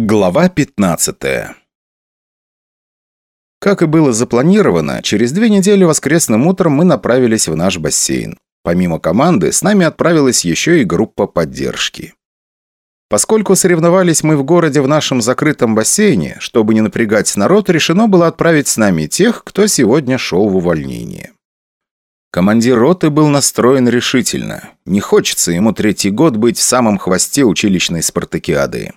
Глава 15 Как и было запланировано, через две недели воскресным утром мы направились в наш бассейн. Помимо команды, с нами отправилась еще и группа поддержки. Поскольку соревновались мы в городе в нашем закрытом бассейне, чтобы не напрягать народ, решено было отправить с нами тех, кто сегодня шел в увольнение. Командир роты был настроен решительно. Не хочется ему третий год быть в самом хвосте училищной спартакиады.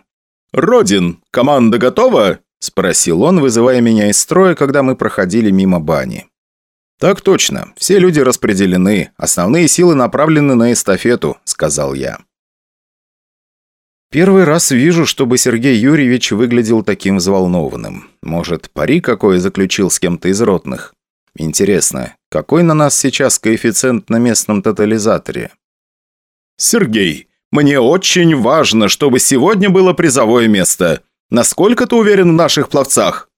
«Родин, команда готова?» – спросил он, вызывая меня из строя, когда мы проходили мимо бани. «Так точно. Все люди распределены. Основные силы направлены на эстафету», – сказал я. Первый раз вижу, чтобы Сергей Юрьевич выглядел таким взволнованным. Может, пари какой заключил с кем-то из ротных? Интересно, какой на нас сейчас коэффициент на местном тотализаторе? «Сергей, мне очень важно, чтобы сегодня было призовое место. Насколько ты уверен в наших пловцах?»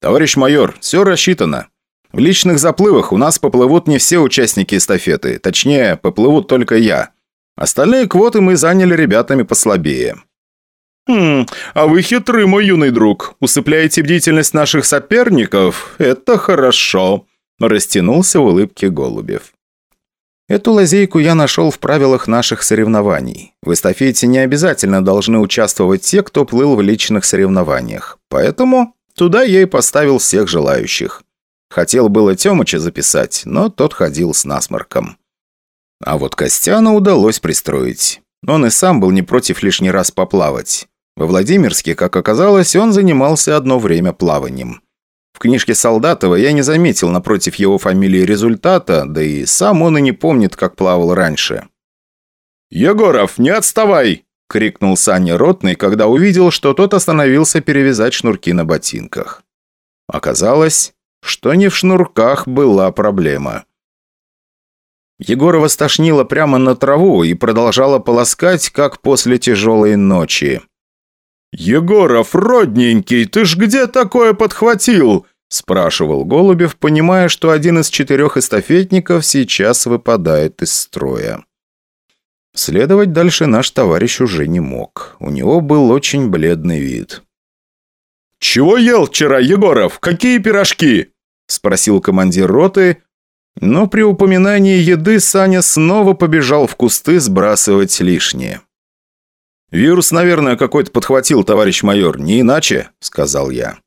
«Товарищ майор, все рассчитано. В личных заплывах у нас поплывут не все участники эстафеты. Точнее, поплывут только я. Остальные квоты мы заняли ребятами послабее». «Хм, а вы хитрый, мой юный друг. Усыпляете бдительность наших соперников? Это хорошо», – растянулся в улыбке Голубев. Эту лазейку я нашел в правилах наших соревнований. В эстафете не обязательно должны участвовать те, кто плыл в личных соревнованиях. Поэтому туда я и поставил всех желающих. Хотел было Тёмыча записать, но тот ходил с насморком. А вот Костяна удалось пристроить. Он и сам был не против лишний раз поплавать. Во Владимирске, как оказалось, он занимался одно время плаванием. В книжке Солдатова я не заметил напротив его фамилии результата, да и сам он и не помнит, как плавал раньше. «Егоров, не отставай!» – крикнул Саня Ротный, когда увидел, что тот остановился перевязать шнурки на ботинках. Оказалось, что не в шнурках была проблема. Егорова стошнило прямо на траву и продолжала полоскать, как после тяжелой ночи. «Егоров, родненький, ты ж где такое подхватил?» – спрашивал Голубев, понимая, что один из четырех эстафетников сейчас выпадает из строя. Следовать дальше наш товарищ уже не мог. У него был очень бледный вид. «Чего ел вчера, Егоров? Какие пирожки?» – спросил командир роты, но при упоминании еды Саня снова побежал в кусты сбрасывать лишнее. «Вирус, наверное, какой-то подхватил, товарищ майор, не иначе», — сказал я.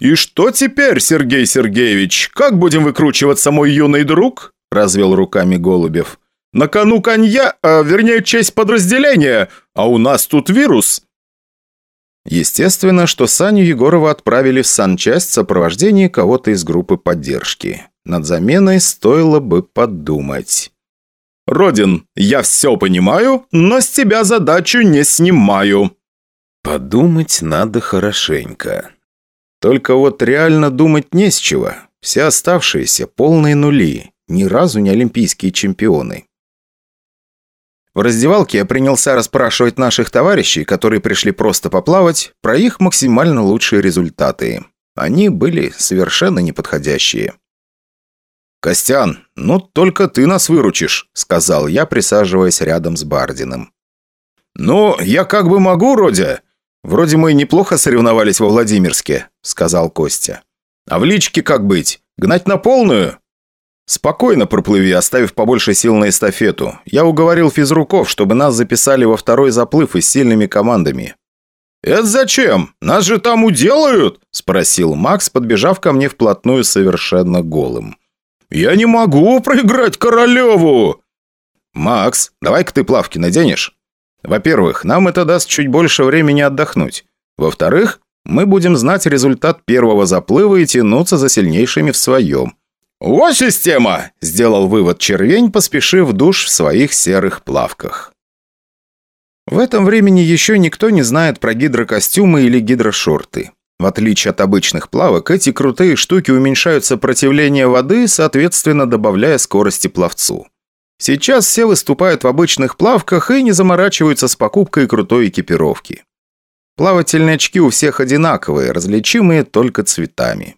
«И что теперь, Сергей Сергеевич? Как будем выкручиваться, мой юный друг?» — развел руками Голубев. «На кону конья, а вернее, честь подразделения, а у нас тут вирус». Естественно, что Саню Егорова отправили в санчасть в сопровождении кого-то из группы поддержки. Над заменой стоило бы подумать. «Родин, я все понимаю, но с тебя задачу не снимаю». Подумать надо хорошенько. Только вот реально думать не с чего. Все оставшиеся полные нули, ни разу не олимпийские чемпионы. В раздевалке я принялся расспрашивать наших товарищей, которые пришли просто поплавать, про их максимально лучшие результаты. Они были совершенно неподходящие. «Костян, ну только ты нас выручишь», — сказал я, присаживаясь рядом с Бардиным. «Ну, я как бы могу, Родя. Вроде мы неплохо соревновались во Владимирске», — сказал Костя. «А в личке как быть? Гнать на полную?» «Спокойно проплыви, оставив побольше сил на эстафету. Я уговорил физруков, чтобы нас записали во второй заплыв и с сильными командами». «Это зачем? Нас же там уделают?» – спросил Макс, подбежав ко мне вплотную совершенно голым. «Я не могу проиграть Королеву!» «Макс, давай-ка ты плавки наденешь. Во-первых, нам это даст чуть больше времени отдохнуть. Во-вторых, мы будем знать результат первого заплыва и тянуться за сильнейшими в своем». «Вот система!» – сделал вывод червень, поспешив душ в своих серых плавках. В этом времени еще никто не знает про гидрокостюмы или гидрошорты. В отличие от обычных плавок, эти крутые штуки уменьшают сопротивление воды, соответственно добавляя скорости пловцу. Сейчас все выступают в обычных плавках и не заморачиваются с покупкой крутой экипировки. Плавательные очки у всех одинаковые, различимые только цветами.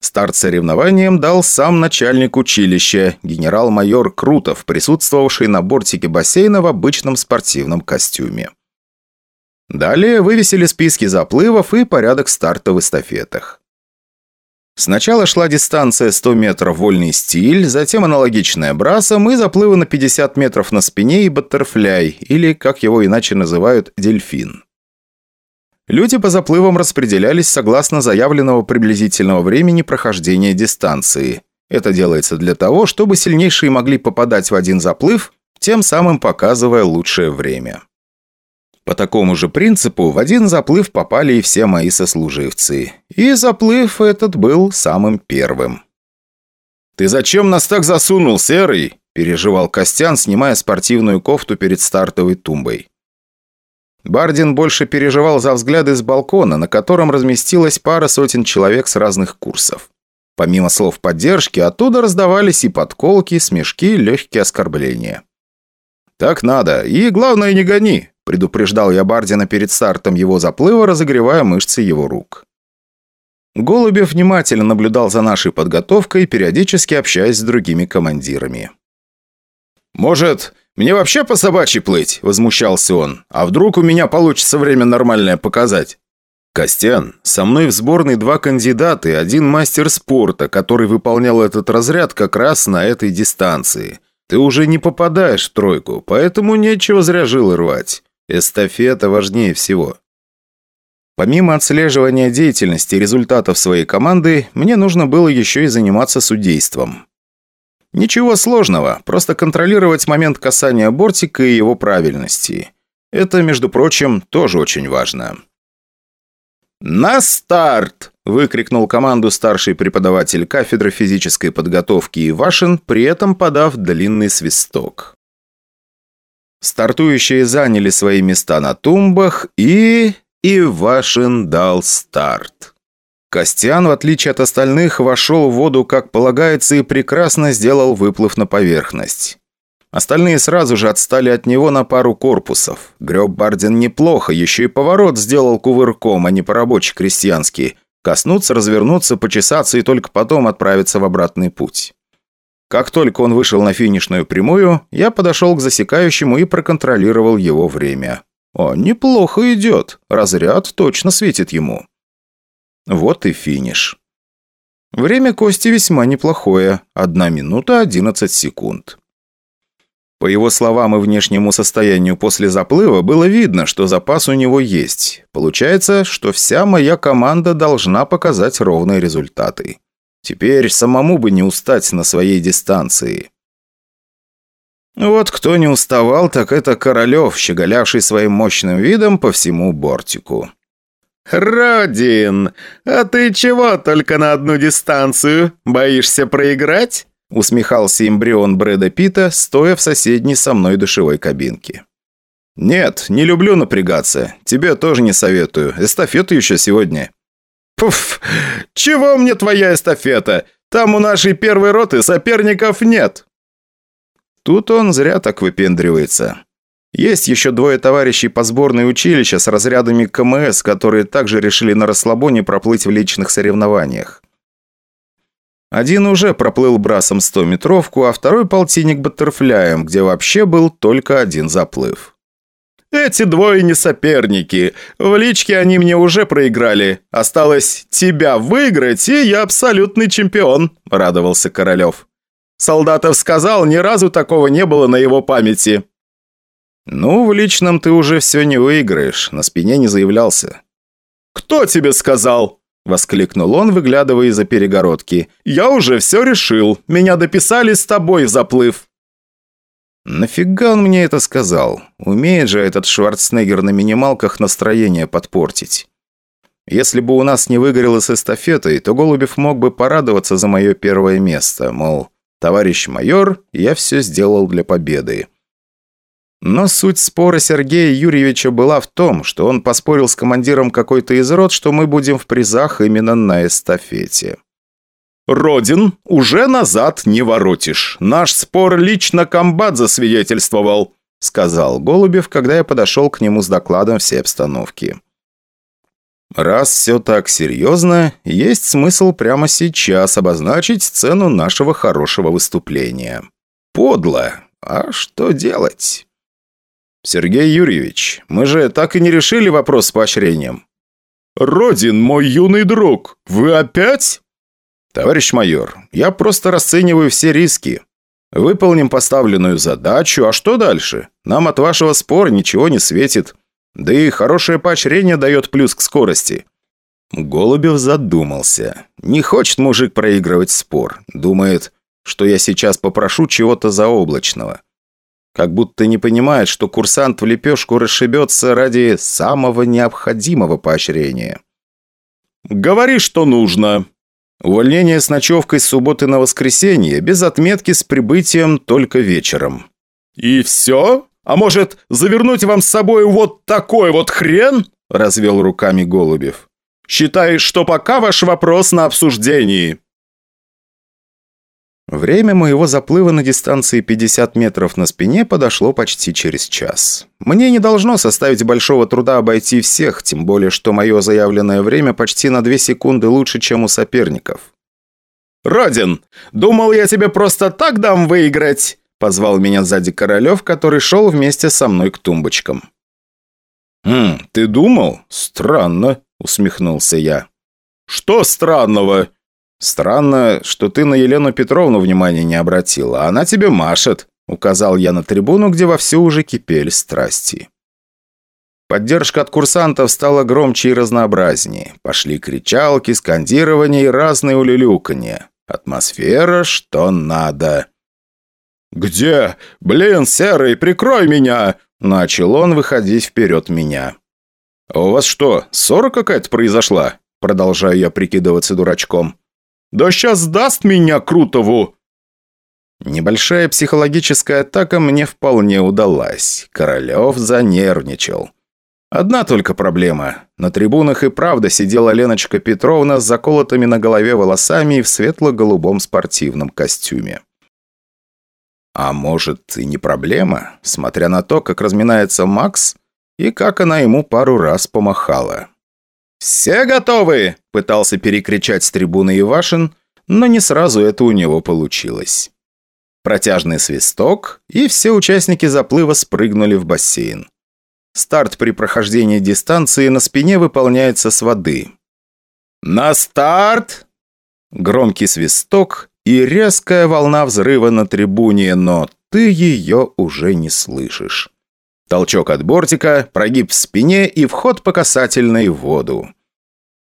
Старт соревнованием дал сам начальник училища, генерал-майор Крутов, присутствовавший на бортике бассейна в обычном спортивном костюме. Далее вывесили списки заплывов и порядок старта в эстафетах. Сначала шла дистанция 100 метров вольный стиль, затем аналогичная брасом и заплывы на 50 метров на спине и баттерфляй, или, как его иначе называют, дельфин. Люди по заплывам распределялись согласно заявленного приблизительного времени прохождения дистанции. Это делается для того, чтобы сильнейшие могли попадать в один заплыв, тем самым показывая лучшее время. По такому же принципу в один заплыв попали и все мои сослуживцы. И заплыв этот был самым первым. «Ты зачем нас так засунул, Серый?» – переживал Костян, снимая спортивную кофту перед стартовой тумбой. Бардин больше переживал за взгляды с балкона, на котором разместилась пара сотен человек с разных курсов. Помимо слов поддержки, оттуда раздавались и подколки, смешки, легкие оскорбления. «Так надо, и главное не гони», Предупреждал я Бардина перед стартом его заплыва, разогревая мышцы его рук. Голубев внимательно наблюдал за нашей подготовкой, периодически общаясь с другими командирами. «Может, мне вообще по собачьи плыть?» – возмущался он. «А вдруг у меня получится время нормальное показать?» «Костян, со мной в сборной два кандидата и один мастер спорта, который выполнял этот разряд как раз на этой дистанции. Ты уже не попадаешь в тройку, поэтому нечего зря жилы рвать. Эстафета важнее всего. Помимо отслеживания деятельности и результатов своей команды, мне нужно было еще и заниматься судейством. Ничего сложного, просто контролировать момент касания бортика и его правильности. Это, между прочим, тоже очень важно. «На старт!» – выкрикнул команду старший преподаватель кафедры физической подготовки Ивашин, при этом подав длинный свисток. Стартующие заняли свои места на тумбах и... Ивашин дал старт. Костян, в отличие от остальных, вошел в воду как полагается и прекрасно сделал выплыв на поверхность. Остальные сразу же отстали от него на пару корпусов. Греб Бардин неплохо, еще и поворот сделал кувырком, а не по-рабочи крестьянски. Коснуться, развернуться, почесаться и только потом отправиться в обратный путь. Как только он вышел на финишную прямую, я подошел к засекающему и проконтролировал его время. О, неплохо идет. Разряд точно светит ему. Вот и финиш. Время Кости весьма неплохое. Одна минута одиннадцать секунд. По его словам и внешнему состоянию после заплыва было видно, что запас у него есть. Получается, что вся моя команда должна показать ровные результаты. Теперь самому бы не устать на своей дистанции. Вот кто не уставал, так это Королев, щеголявший своим мощным видом по всему бортику. «Родин, а ты чего только на одну дистанцию? Боишься проиграть?» усмехался эмбрион Брэда Питта, стоя в соседней со мной душевой кабинке. «Нет, не люблю напрягаться. Тебе тоже не советую. Эстафету еще сегодня». «Пуф! Чего мне твоя эстафета? Там у нашей первой роты соперников нет!» Тут он зря так выпендривается. Есть еще двое товарищей по сборной училища с разрядами КМС, которые также решили на расслабоне проплыть в личных соревнованиях. Один уже проплыл брасом 100-метровку, а второй полтинник баттерфляем, где вообще был только один заплыв. «Эти двое не соперники. В личке они мне уже проиграли. Осталось тебя выиграть, и я абсолютный чемпион», – радовался Королев. Солдатов сказал, ни разу такого не было на его памяти. «Ну, в личном ты уже все не выиграешь, на спине не заявлялся». «Кто тебе сказал?» – воскликнул он, выглядывая из-за перегородки. «Я уже все решил. Меня дописали с тобой в заплыв». Нафига он мне это сказал? Умеет же этот Шварценеггер на минималках настроение подпортить. Если бы у нас не выгорело с эстафетой, то Голубев мог бы порадоваться за мое первое место, мол, товарищ майор, я все сделал для победы. Но суть спора Сергея Юрьевича была в том, что он поспорил с командиром какой-то из рот, что мы будем в призах именно на эстафете. «Родин, уже назад не воротишь. Наш спор лично комбат засвидетельствовал», сказал Голубев, когда я подошел к нему с докладом всей обстановки. «Раз все так серьезно, есть смысл прямо сейчас обозначить цену нашего хорошего выступления. Подло. А что делать?» «Сергей Юрьевич, мы же так и не решили вопрос с поощрением». «Родин, мой юный друг, вы опять?» «Товарищ майор, я просто расцениваю все риски. Выполним поставленную задачу, а что дальше? Нам от вашего спора ничего не светит. Да и хорошее поощрение дает плюс к скорости». Голубев задумался. Не хочет мужик проигрывать спор. Думает, что я сейчас попрошу чего-то заоблачного. Как будто не понимает, что курсант в лепешку расшибется ради самого необходимого поощрения. «Говори, что нужно». Увольнение с ночевкой с субботы на воскресенье, без отметки с прибытием только вечером. «И все? А может, завернуть вам с собой вот такой вот хрен?» – развел руками Голубев. «Считай, что пока ваш вопрос на обсуждении». Время моего заплыва на дистанции 50 метров на спине подошло почти через час. Мне не должно составить большого труда обойти всех, тем более, что мое заявленное время почти на 2 секунды лучше, чем у соперников. «Родин, думал, я тебе просто так дам выиграть!» Позвал меня сзади Королев, который шел вместе со мной к тумбочкам. «Хм, ты думал? Странно», — усмехнулся я. «Что странного?» «Странно, что ты на Елену Петровну внимания не обратила, а она тебе машет», указал я на трибуну, где вовсю уже кипели страсти. Поддержка от курсантов стала громче и разнообразнее. Пошли кричалки, скандирования и разные улюлюканье. Атмосфера, что надо. «Где? Блин, Серый, прикрой меня!» Начал он выходить вперед меня. «А у вас что, ссора какая-то произошла?» Продолжаю я прикидываться дурачком. «Да сейчас даст меня Крутову!» Небольшая психологическая атака мне вполне удалась. Королев занервничал. Одна только проблема. На трибунах и правда сидела Леночка Петровна с заколотыми на голове волосами и в светло-голубом спортивном костюме. А может и не проблема, смотря на то, как разминается Макс и как она ему пару раз помахала. «Все готовы?» – пытался перекричать с трибуны Ивашин, но не сразу это у него получилось. Протяжный свисток, и все участники заплыва спрыгнули в бассейн. Старт при прохождении дистанции на спине выполняется с воды. «На старт!» Громкий свисток и резкая волна взрыва на трибуне, но ты ее уже не слышишь. Толчок от бортика, прогиб в спине и вход по касательной в воду.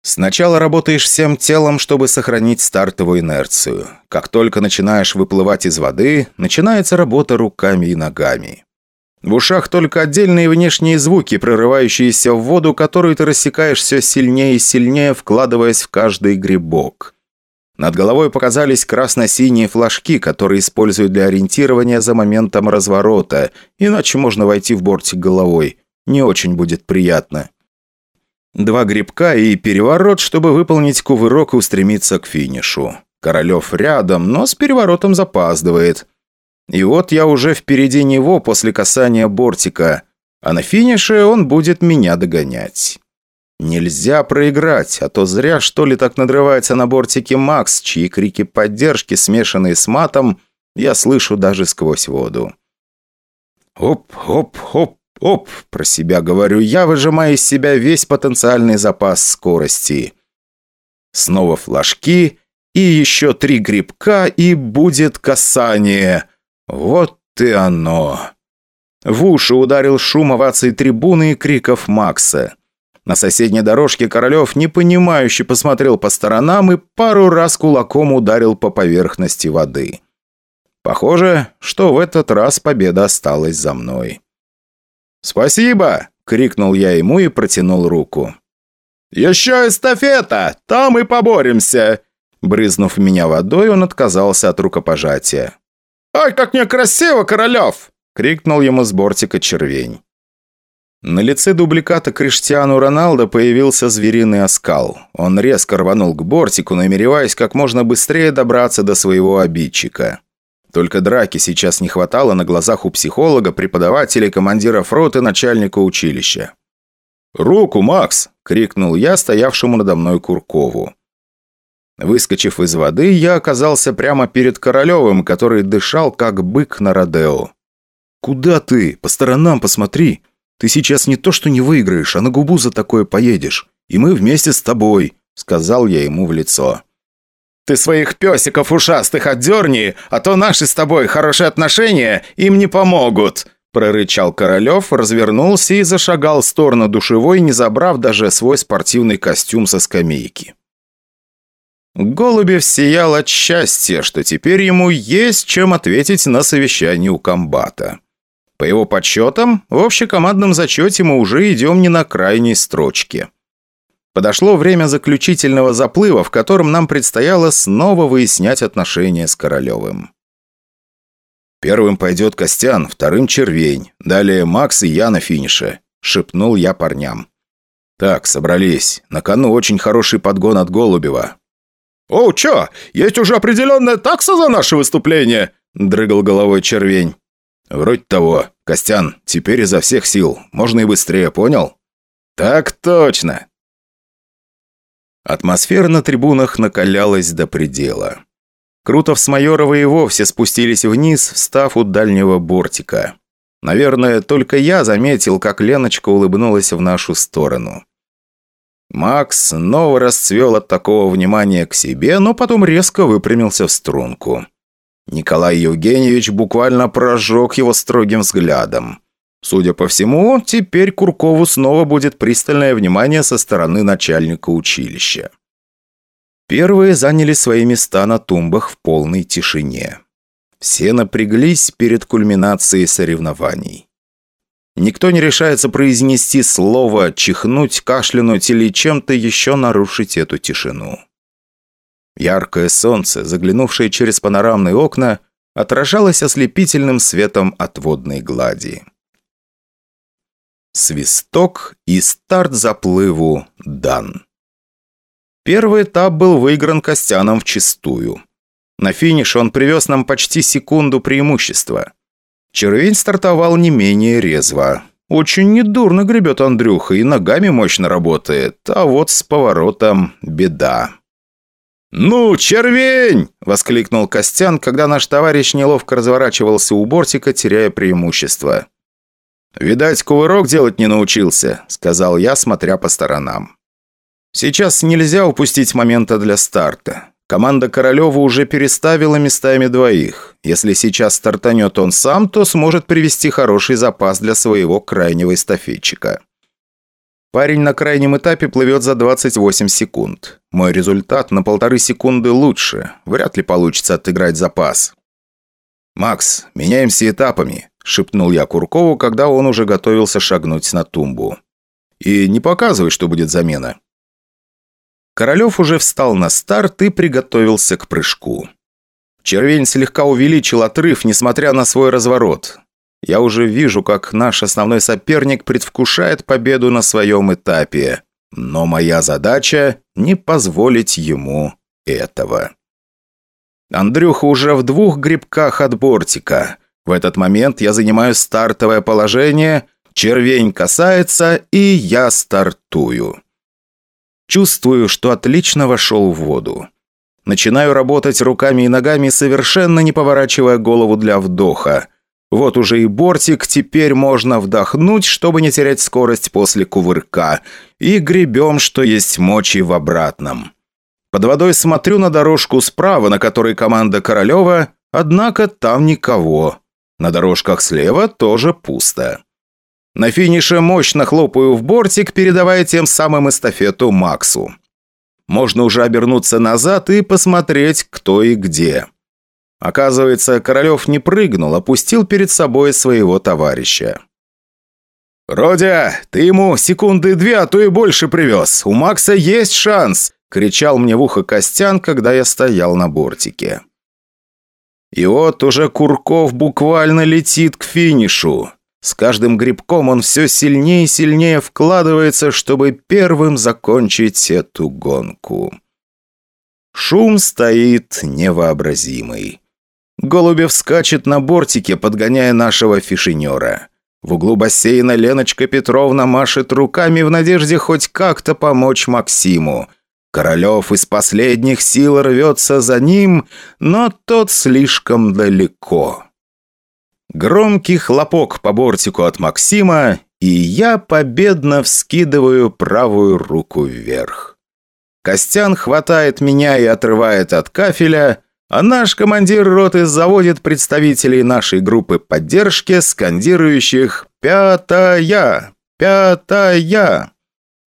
Сначала работаешь всем телом, чтобы сохранить стартовую инерцию. Как только начинаешь выплывать из воды, начинается работа руками и ногами. В ушах только отдельные внешние звуки, прорывающиеся в воду, которую ты рассекаешь все сильнее и сильнее, вкладываясь в каждый грибок. Над головой показались красно-синие флажки, которые используют для ориентирования за моментом разворота, иначе можно войти в бортик головой. Не очень будет приятно. Два грибка и переворот, чтобы выполнить кувырок и устремиться к финишу. Королев рядом, но с переворотом запаздывает. И вот я уже впереди него после касания бортика, а на финише он будет меня догонять. Нельзя проиграть, а то зря что ли так надрывается на бортике Макс, чьи крики поддержки, смешанные с матом, я слышу даже сквозь воду. Оп, оп, оп, оп, про себя говорю я, выжимая из себя весь потенциальный запас скорости. Снова флажки и еще три грибка, и будет касание. Вот и оно. В уши ударил шум оваций трибуны и криков Макса. На соседней дорожке Королев непонимающе посмотрел по сторонам и пару раз кулаком ударил по поверхности воды. Похоже, что в этот раз победа осталась за мной. «Спасибо!» — крикнул я ему и протянул руку. «Еще эстафета! Там и поборемся!» Брызнув меня водой, он отказался от рукопожатия. «Ай, как некрасиво, Королев!» — крикнул ему с бортика червень. На лице дубликата Криштиану Роналдо появился звериный оскал. Он резко рванул к бортику, намереваясь как можно быстрее добраться до своего обидчика. Только драки сейчас не хватало на глазах у психолога, преподавателя, командира фрота, начальника училища. «Руку, Макс!» – крикнул я стоявшему надо мной Куркову. Выскочив из воды, я оказался прямо перед Королевым, который дышал как бык на Родео. «Куда ты? По сторонам посмотри. Ты сейчас не то что не выиграешь, а на губу за такое поедешь. И мы вместе с тобой», — сказал я ему в лицо. «Ты своих песиков ушастых отдерни, а то наши с тобой хорошие отношения им не помогут», прорычал Королев, развернулся и зашагал в сторону душевой, не забрав даже свой спортивный костюм со скамейки. Голубев сиял от счастья, что теперь ему есть чем ответить на совещание у комбата. По его подсчетам, в общекомандном зачете мы уже идем не на крайней строчке. Подошло время заключительного заплыва, в котором нам предстояло снова выяснять отношения с Королевым. «Первым пойдет Костян, вторым Червень, далее Макс и я на финише», — шепнул я парням. «Так, собрались. На кону очень хороший подгон от Голубева. «О, чё, есть уже определенная такса за наше выступление?» – дрыгал головой червень. «Вроде того. Костян, теперь изо всех сил. Можно и быстрее, понял?» «Так точно!» Атмосфера на трибунах накалялась до предела. Крутов с Майоровой и вовсе спустились вниз, встав у дальнего бортика. Наверное, только я заметил, как Леночка улыбнулась в нашу сторону. Макс снова расцвел от такого внимания к себе, но потом резко выпрямился в струнку. Николай Евгеньевич буквально прожег его строгим взглядом. Судя по всему, теперь Куркову снова будет пристальное внимание со стороны начальника училища. Первые заняли свои места на тумбах в полной тишине. Все напряглись перед кульминацией соревнований. Никто не решается произнести слово, чихнуть, кашлянуть или чем-то еще нарушить эту тишину. Яркое солнце, заглянувшее через панорамные окна, отражалось ослепительным светом от водной глади. Свисток и старт заплыву дан. Первый этап был выигран Костяном вчистую. На финиш он привез нам почти секунду преимущества. Червень стартовал не менее резво. Очень недурно гребет Андрюха и ногами мощно работает, а вот с поворотом беда. «Ну, червень!» – воскликнул Костян, когда наш товарищ неловко разворачивался у бортика, теряя преимущество. «Видать, кувырок делать не научился», – сказал я, смотря по сторонам. «Сейчас нельзя упустить момента для старта. Команда Королева уже переставила местами двоих. Если сейчас стартанет он сам, то сможет привести хороший запас для своего крайнего эстафетчика. Парень на крайнем этапе плывет за 28 секунд. Мой результат на полторы секунды лучше. Вряд ли получится отыграть запас. «Макс, меняемся этапами», – шепнул я Куркову, когда он уже готовился шагнуть на тумбу. «И не показывай, что будет замена». Королев уже встал на старт и приготовился к прыжку. Червень слегка увеличил отрыв, несмотря на свой разворот. Я уже вижу, как наш основной соперник предвкушает победу на своем этапе. Но моя задача – не позволить ему этого. Андрюха уже в двух грибках от бортика. В этот момент я занимаю стартовое положение, червень касается, и я стартую. Чувствую, что отлично вошел в воду. Начинаю работать руками и ногами, совершенно не поворачивая голову для вдоха. Вот уже и бортик, теперь можно вдохнуть, чтобы не терять скорость после кувырка. И гребем, что есть мочи в обратном. Под водой смотрю на дорожку справа, на которой команда Королева, однако там никого. На дорожках слева тоже пусто. На финише мощно хлопаю в бортик, передавая тем самым эстафету Максу. Можно уже обернуться назад и посмотреть, кто и где. Оказывается, Королев не прыгнул, опустил перед собой своего товарища. «Родя, ты ему секунды две, а то и больше привез. У Макса есть шанс!» – кричал мне в ухо Костян, когда я стоял на бортике. И вот уже Курков буквально летит к финишу. С каждым грибком он все сильнее и сильнее вкладывается, чтобы первым закончить эту гонку. Шум стоит невообразимый. Голубев скачет на бортике, подгоняя нашего фишинера. В углу бассейна Леночка Петровна машет руками в надежде хоть как-то помочь Максиму. Королев из последних сил рвется за ним, но тот слишком далеко. Громкий хлопок по бортику от Максима, и я победно вскидываю правую руку вверх. Костян хватает меня и отрывает от кафеля, а наш командир роты заводит представителей нашей группы поддержки, скандирующих «Пятая! Пятая!».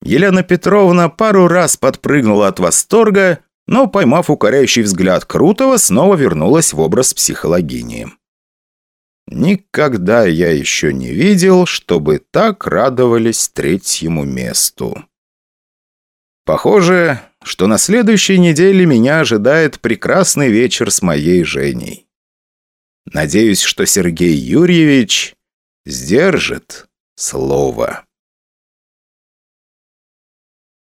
Елена Петровна пару раз подпрыгнула от восторга, но, поймав укоряющий взгляд Крутого, снова вернулась в образ психологини. Никогда я еще не видел, чтобы так радовались третьему месту. Похоже, что на следующей неделе меня ожидает прекрасный вечер с моей Женей. Надеюсь, что Сергей Юрьевич сдержит слово.